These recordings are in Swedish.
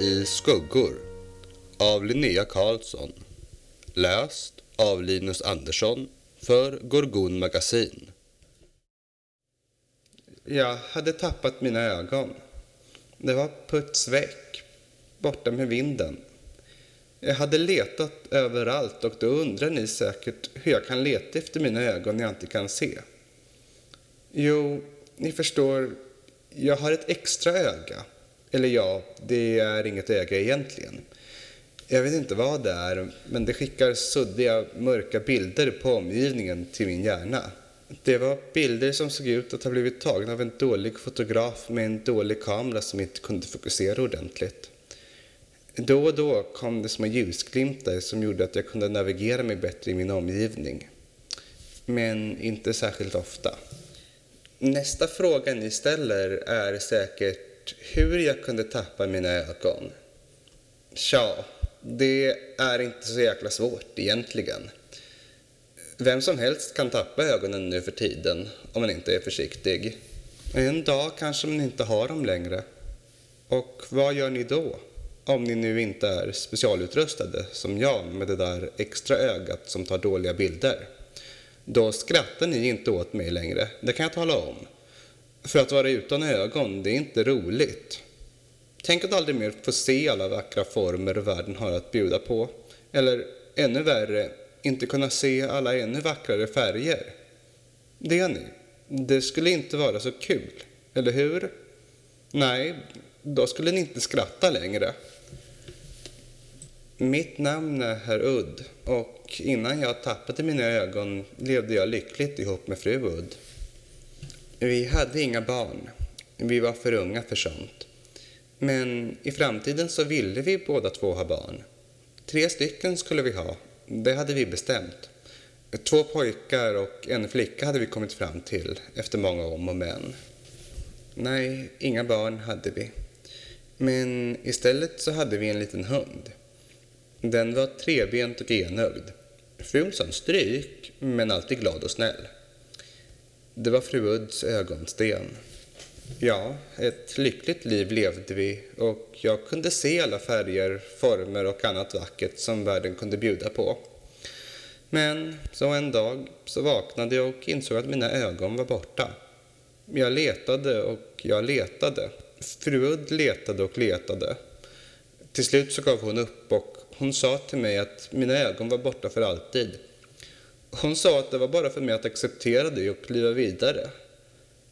i skuggor av Linnea Karlsson. Läst av Linus Andersson för Gorgon Magasin. Jag hade tappat mina ögon. Det var puts väck, borta med vinden. Jag hade letat överallt och då undrar ni säkert hur jag kan leta efter mina ögon jag inte kan se. Jo, ni förstår, jag har ett extra öga. Eller ja, det är inget öga egentligen. Jag vet inte vad det är, men det skickar suddiga, mörka bilder på omgivningen till min hjärna. Det var bilder som såg ut att ha blivit tagna av en dålig fotograf med en dålig kamera som inte kunde fokusera ordentligt. Då och då kom det små ljusglimtar som gjorde att jag kunde navigera mig bättre i min omgivning. Men inte särskilt ofta. Nästa fråga ni ställer är säkert hur jag kunde tappa mina ögon. Tja, det är inte så jäkla svårt egentligen. Vem som helst kan tappa ögonen nu för tiden om man inte är försiktig. En dag kanske man inte har dem längre. Och vad gör ni då? Om ni nu inte är specialutrustade som jag med det där extra ögat som tar dåliga bilder. Då skrattar ni inte åt mig längre, det kan jag tala om. För att vara utan ögon, det är inte roligt. Tänk att aldrig mer få se alla vackra former världen har att bjuda på. Eller ännu värre, inte kunna se alla ännu vackrare färger. Det ni, det skulle inte vara så kul, eller hur? Nej, då skulle ni inte skratta längre. Mitt namn är Herr Udd och innan jag tappade mina ögon levde jag lyckligt ihop med fru Udd. Vi hade inga barn. Vi var för unga för sånt. Men i framtiden så ville vi båda två ha barn. Tre stycken skulle vi ha. Det hade vi bestämt. Två pojkar och en flicka hade vi kommit fram till efter många om och men. Nej, inga barn hade vi. Men istället så hade vi en liten hund. Den var trebent och enögd. Ful som stryk, men alltid glad och snäll. Det var fru Udds ögonsten. Ja, ett lyckligt liv levde vi och jag kunde se alla färger, former och annat vackert som världen kunde bjuda på. Men så en dag så vaknade jag och insåg att mina ögon var borta. Jag letade och jag letade. Fru Udd letade och letade. Till slut så gav hon upp och hon sa till mig att mina ögon var borta för alltid. Hon sa att det var bara för mig att acceptera det och kliva vidare.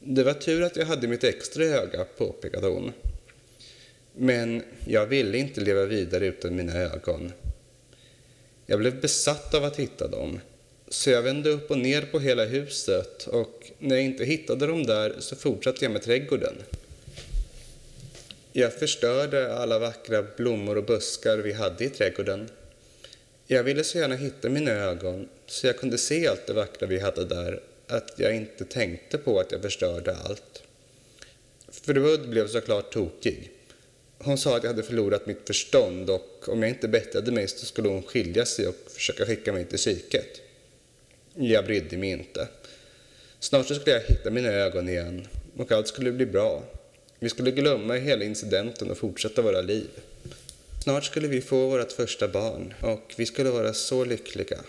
Det var tur att jag hade mitt extra öga, påpekade hon. Men jag ville inte leva vidare utan mina ögon. Jag blev besatt av att hitta dem. Så jag vände upp och ner på hela huset och när jag inte hittade dem där så fortsatte jag med trädgården. Jag förstörde alla vackra blommor och buskar vi hade i trädgården. Jag ville så gärna hitta mina ögon så jag kunde se allt det vackra vi hade där att jag inte tänkte på att jag förstörde allt. Fru Udd blev såklart tokig. Hon sa att jag hade förlorat mitt förstånd och om jag inte bättrade mig så skulle hon skilja sig och försöka skicka mig till psyket. Jag brydde mig inte. Snart så skulle jag hitta mina ögon igen och allt skulle bli bra. Vi skulle glömma hela incidenten och fortsätta våra liv. Snart skulle vi få vårt första barn och vi skulle vara så lyckliga.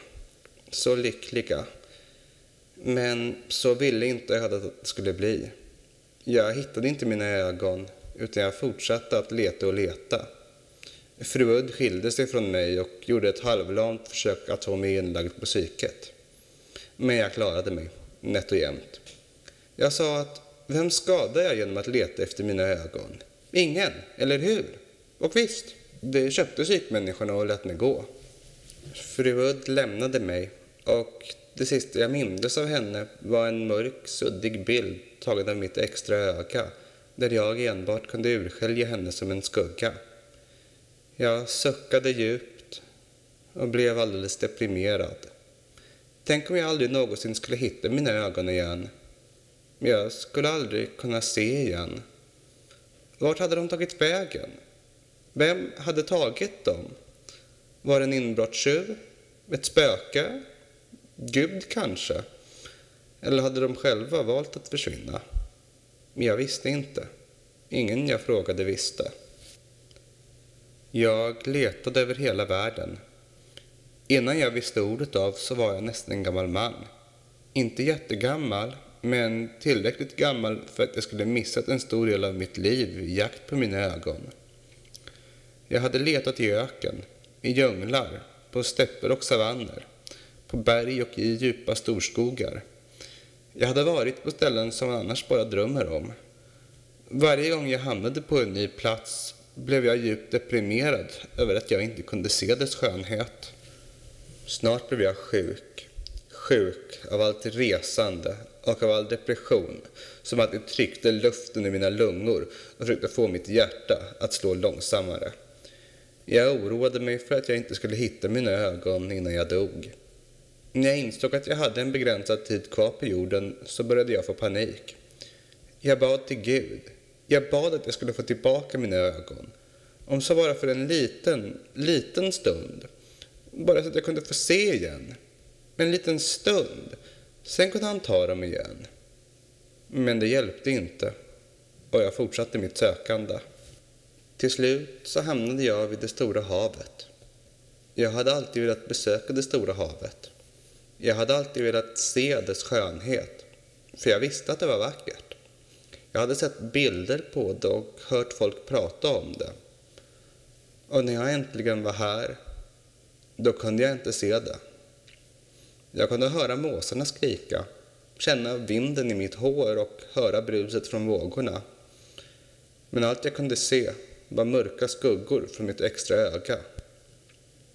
Så lyckliga. Men så ville inte jag att det skulle bli. Jag hittade inte mina ögon utan jag fortsatte att leta och leta. Fru Udd skilde sig från mig och gjorde ett halvlamt försök att få mig inlagd på psyket. Men jag klarade mig, nätt och jämnt. Jag sa att vem skadar jag genom att leta efter mina ögon? Ingen, eller hur? Och visst, det köpte psykmänniskorna och lät mig gå. Fru Udd lämnade mig och det sista jag mindes av henne var en mörk, suddig bild tagen av mitt extra öga där jag enbart kunde urskilja henne som en skugga. Jag suckade djupt och blev alldeles deprimerad. Tänk om jag aldrig någonsin skulle hitta mina ögon igen. Jag skulle aldrig kunna se igen. Vart hade de tagit vägen? Vem hade tagit dem? Var det en inbrottstjuv? Ett spöke? Gud kanske? Eller hade de själva valt att försvinna? Men jag visste inte. Ingen jag frågade visste. Jag letade över hela världen. Innan jag visste ordet av så var jag nästan en gammal man. Inte jättegammal, men tillräckligt gammal för att jag skulle missat en stor del av mitt liv i jakt på mina ögon. Jag hade letat i öken, i djunglar, på stäpper och savanner, på berg och i djupa storskogar. Jag hade varit på ställen som man annars bara drömmer om. Varje gång jag hamnade på en ny plats blev jag djupt deprimerad över att jag inte kunde se dess skönhet. Snart blev jag sjuk. Sjuk av allt resande och av all depression som alltid tryckte luften i mina lungor och försökte få mitt hjärta att slå långsammare. Jag oroade mig för att jag inte skulle hitta mina ögon innan jag dog. När jag insåg att jag hade en begränsad tid kvar på jorden så började jag få panik. Jag bad till Gud. Jag bad att jag skulle få tillbaka mina ögon. Om så bara för en liten, liten stund. Bara så att jag kunde få se igen. En liten stund. Sen kunde han ta dem igen. Men det hjälpte inte. Och jag fortsatte mitt sökande. Till slut så hamnade jag vid det stora havet. Jag hade alltid velat besöka det stora havet. Jag hade alltid velat se dess skönhet, för jag visste att det var vackert. Jag hade sett bilder på det och hört folk prata om det. Och när jag äntligen var här, då kunde jag inte se det. Jag kunde höra måsarna skrika, känna vinden i mitt hår och höra bruset från vågorna. Men allt jag kunde se var mörka skuggor från mitt extra öga.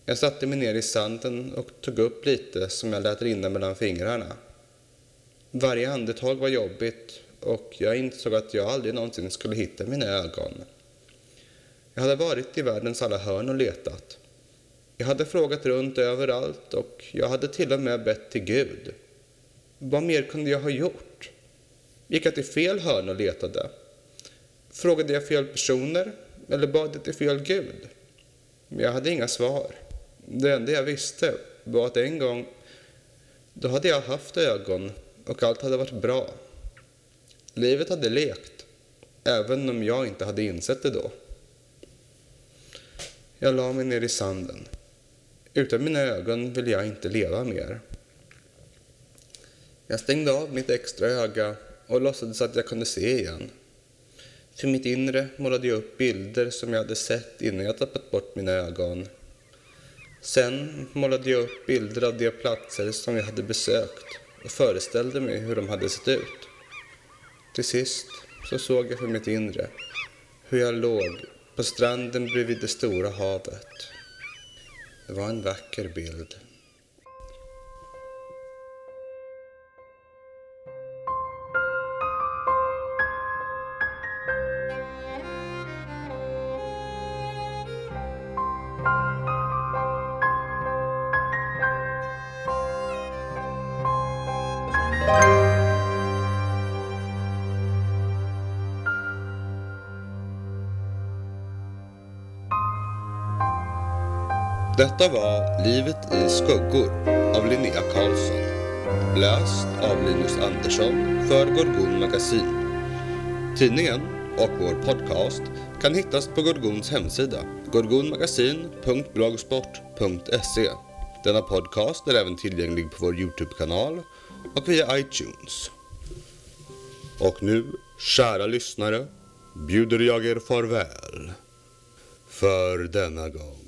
Jag satte mig ner i sanden och tog upp lite som jag lät rinna mellan fingrarna. Varje andetag var jobbigt och jag insåg att jag aldrig någonsin skulle hitta mina ögon. Jag hade varit i världens alla hörn och letat. Jag hade frågat runt överallt och jag hade till och med bett till Gud. Vad mer kunde jag ha gjort? Gick jag till fel hörn och letade? Frågade jag fel personer eller bad jag till fel Gud? Men jag hade inga svar. Det enda jag visste var att en gång, då hade jag haft ögon och allt hade varit bra. Livet hade lekt, även om jag inte hade insett det då. Jag la mig ner i sanden. Utan mina ögon ville jag inte leva mer. Jag stängde av mitt extra öga och låtsades att jag kunde se igen. För mitt inre målade jag upp bilder som jag hade sett innan jag tappat bort mina ögon. Sen målade jag upp bilder av de platser som jag hade besökt och föreställde mig hur de hade sett ut. Till sist så såg jag för mitt inre hur jag låg på stranden bredvid det stora havet. Det var en vacker bild. Detta var Livet i skuggor av Linnea Karlsson. Läst av Linus Andersson för Gorgon Magasin. Tidningen och vår podcast kan hittas på Gorgons hemsida, gorgonmagasin.blogsport.se. Denna podcast är även tillgänglig på vår Youtube-kanal och via iTunes. Och nu, kära lyssnare, bjuder jag er farväl för denna gång.